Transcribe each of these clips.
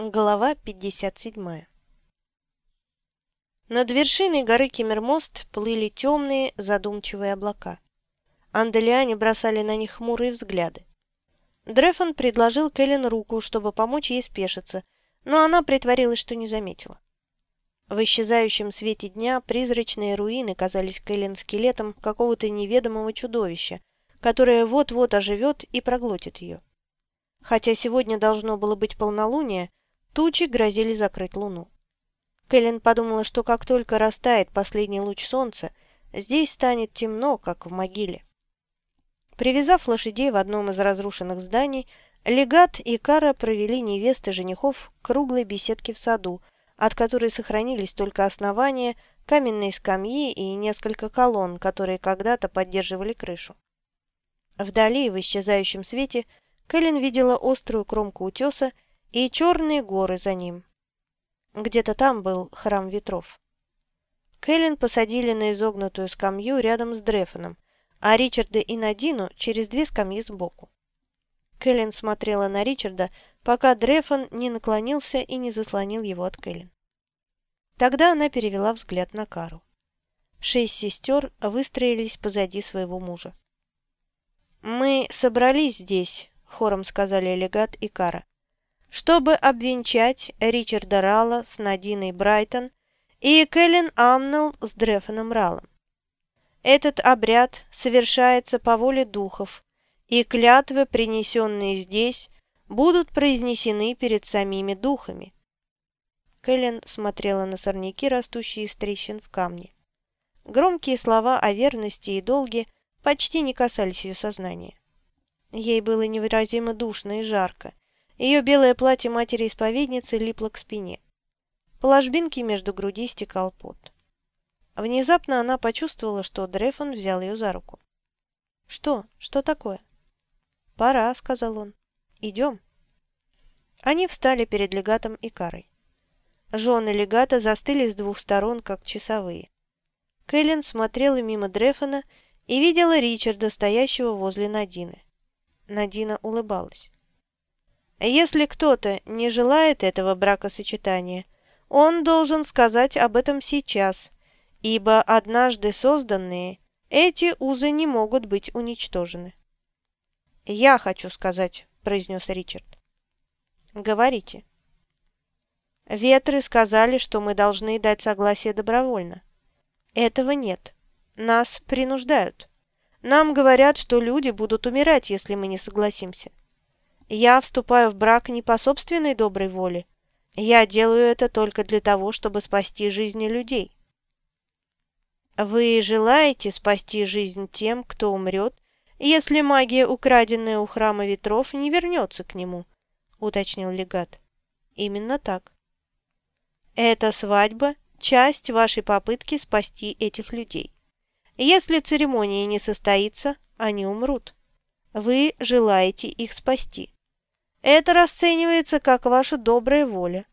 Глава 57 Над вершиной горы Кемермост плыли темные, задумчивые облака. Анделиане бросали на них хмурые взгляды. Дрефон предложил Кэлен руку, чтобы помочь ей спешиться, но она притворилась, что не заметила. В исчезающем свете дня призрачные руины казались Кэлен скелетом какого-то неведомого чудовища, которое вот-вот оживет и проглотит ее. Хотя сегодня должно было быть полнолуние, тучи грозили закрыть луну. Кэлен подумала, что как только растает последний луч солнца, здесь станет темно, как в могиле. Привязав лошадей в одном из разрушенных зданий, легат и Кара провели невесты женихов к круглой беседке в саду, от которой сохранились только основания, каменные скамьи и несколько колонн, которые когда-то поддерживали крышу. Вдали, в исчезающем свете, Кэлен видела острую кромку утеса и черные горы за ним. Где-то там был храм ветров. Кэлен посадили на изогнутую скамью рядом с Дрефоном, а Ричарда и Надину через две скамьи сбоку. Кэлен смотрела на Ричарда, пока Дрефон не наклонился и не заслонил его от Кэлен. Тогда она перевела взгляд на Кару. Шесть сестер выстроились позади своего мужа. «Мы собрались здесь», хором сказали легат и Кара, чтобы обвенчать Ричарда Рала с Надиной Брайтон и Кэлен Амнелл с Дрефоном Ралом. Этот обряд совершается по воле духов, и клятвы, принесенные здесь, будут произнесены перед самими духами. Кэлен смотрела на сорняки, растущие из трещин в камне. Громкие слова о верности и долге почти не касались ее сознания. Ей было невыразимо душно и жарко. Ее белое платье матери-исповедницы липло к спине. По ложбинке между груди стекал пот. Внезапно она почувствовала, что Дрефон взял ее за руку. «Что? Что такое?» «Пора», — сказал он. «Идем». Они встали перед легатом и карой. Жены легата застыли с двух сторон, как часовые. Кэлен смотрела мимо Дрефона и видела Ричарда, стоящего возле Надины. Надина улыбалась. «Если кто-то не желает этого бракосочетания, он должен сказать об этом сейчас, ибо однажды созданные, эти узы не могут быть уничтожены». «Я хочу сказать», — произнес Ричард. «Говорите». «Ветры сказали, что мы должны дать согласие добровольно. Этого нет. Нас принуждают». Нам говорят, что люди будут умирать, если мы не согласимся. Я вступаю в брак не по собственной доброй воле. Я делаю это только для того, чтобы спасти жизни людей. Вы желаете спасти жизнь тем, кто умрет, если магия, украденная у храма ветров, не вернется к нему, уточнил легат. Именно так. Эта свадьба – часть вашей попытки спасти этих людей. Если церемония не состоится, они умрут. Вы желаете их спасти. Это расценивается как ваша добрая воля.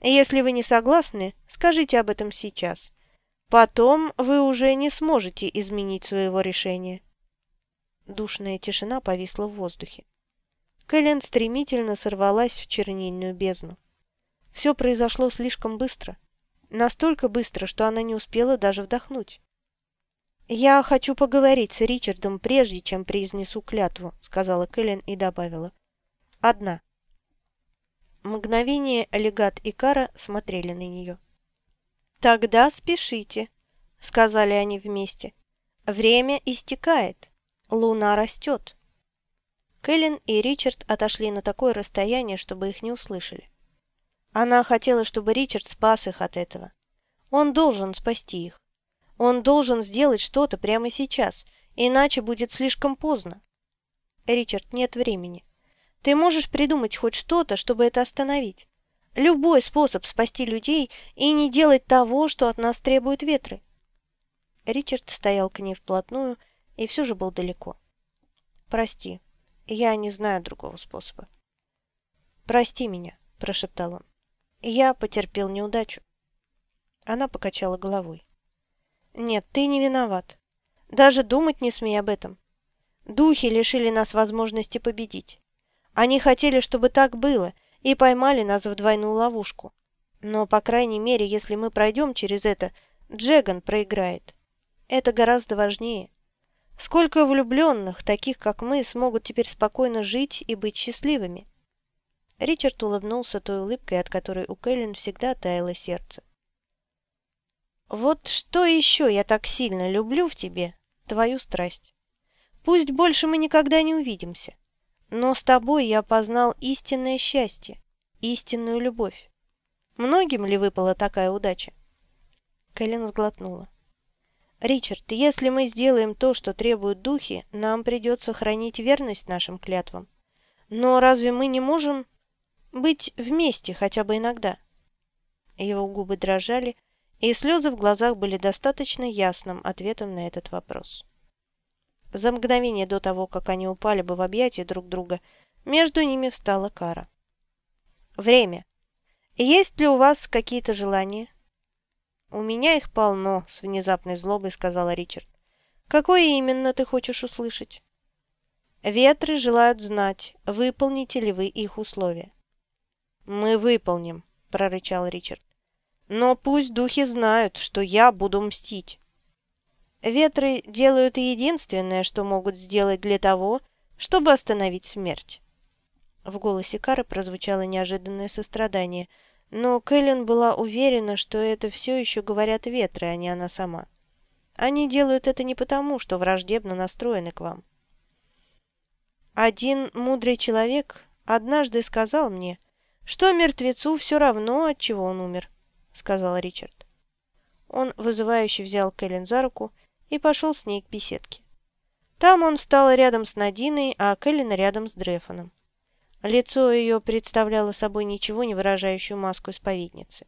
Если вы не согласны, скажите об этом сейчас. Потом вы уже не сможете изменить своего решения. Душная тишина повисла в воздухе. Кэлен стремительно сорвалась в чернильную бездну. Все произошло слишком быстро. Настолько быстро, что она не успела даже вдохнуть. «Я хочу поговорить с Ричардом, прежде чем произнесу клятву», — сказала Кэлен и добавила. «Одна». Мгновение Олегат и Кара смотрели на нее. «Тогда спешите», — сказали они вместе. «Время истекает. Луна растет». Кэлен и Ричард отошли на такое расстояние, чтобы их не услышали. Она хотела, чтобы Ричард спас их от этого. Он должен спасти их. Он должен сделать что-то прямо сейчас, иначе будет слишком поздно. Ричард, нет времени. Ты можешь придумать хоть что-то, чтобы это остановить. Любой способ спасти людей и не делать того, что от нас требуют ветры. Ричард стоял к ней вплотную и все же был далеко. «Прости, я не знаю другого способа». «Прости меня», – прошептал он. «Я потерпел неудачу». Она покачала головой. Нет, ты не виноват. Даже думать не смей об этом. Духи лишили нас возможности победить. Они хотели, чтобы так было, и поймали нас в двойную ловушку. Но, по крайней мере, если мы пройдем через это, Джеган проиграет. Это гораздо важнее. Сколько влюбленных, таких как мы, смогут теперь спокойно жить и быть счастливыми? Ричард улыбнулся той улыбкой, от которой у Кэлен всегда таяло сердце. «Вот что еще я так сильно люблю в тебе, твою страсть. Пусть больше мы никогда не увидимся, но с тобой я познал истинное счастье, истинную любовь. Многим ли выпала такая удача?» Кэлен сглотнула. «Ричард, если мы сделаем то, что требуют духи, нам придется хранить верность нашим клятвам. Но разве мы не можем быть вместе хотя бы иногда?» Его губы дрожали, и слезы в глазах были достаточно ясным ответом на этот вопрос. За мгновение до того, как они упали бы в объятия друг друга, между ними встала кара. «Время. Есть ли у вас какие-то желания?» «У меня их полно», — с внезапной злобой сказала Ричард. «Какое именно ты хочешь услышать?» «Ветры желают знать, выполните ли вы их условия». «Мы выполним», — прорычал Ричард. Но пусть духи знают, что я буду мстить. Ветры делают единственное, что могут сделать для того, чтобы остановить смерть. В голосе Кары прозвучало неожиданное сострадание, но Кэлен была уверена, что это все еще говорят ветры, а не она сама. Они делают это не потому, что враждебно настроены к вам. Один мудрый человек однажды сказал мне, что мертвецу все равно, от чего он умер. — сказал Ричард. Он вызывающе взял Кэлен за руку и пошел с ней к беседке. Там он встал рядом с Надиной, а Кэлен рядом с Дрефоном. Лицо ее представляло собой ничего не выражающую маску исповедницы.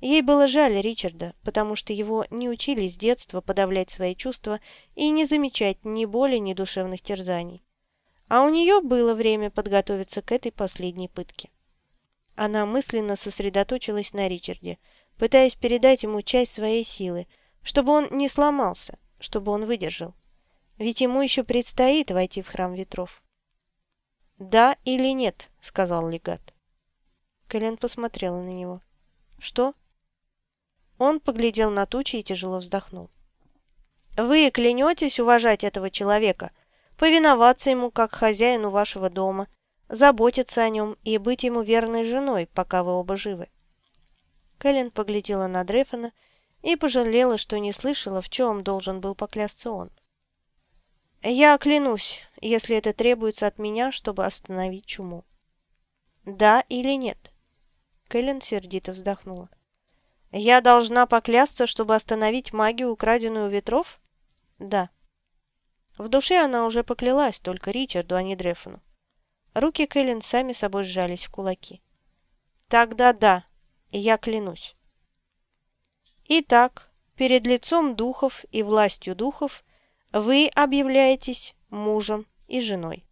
Ей было жаль Ричарда, потому что его не учили с детства подавлять свои чувства и не замечать ни боли, ни душевных терзаний. А у нее было время подготовиться к этой последней пытке. Она мысленно сосредоточилась на Ричарде, пытаясь передать ему часть своей силы, чтобы он не сломался, чтобы он выдержал. Ведь ему еще предстоит войти в храм ветров. «Да или нет?» — сказал легат. Кэлен посмотрела на него. «Что?» Он поглядел на тучи и тяжело вздохнул. «Вы клянетесь уважать этого человека, повиноваться ему как хозяину вашего дома, заботиться о нем и быть ему верной женой, пока вы оба живы. Кэлен поглядела на Дрефона и пожалела, что не слышала, в чем должен был поклясться он. «Я клянусь, если это требуется от меня, чтобы остановить чуму». «Да или нет?» Кэлен сердито вздохнула. «Я должна поклясться, чтобы остановить магию, украденную у ветров?» «Да». В душе она уже поклялась только Ричарду, а не Дрефону. Руки Кэлен сами собой сжались в кулаки. «Тогда да, я клянусь». Итак, перед лицом духов и властью духов вы объявляетесь мужем и женой.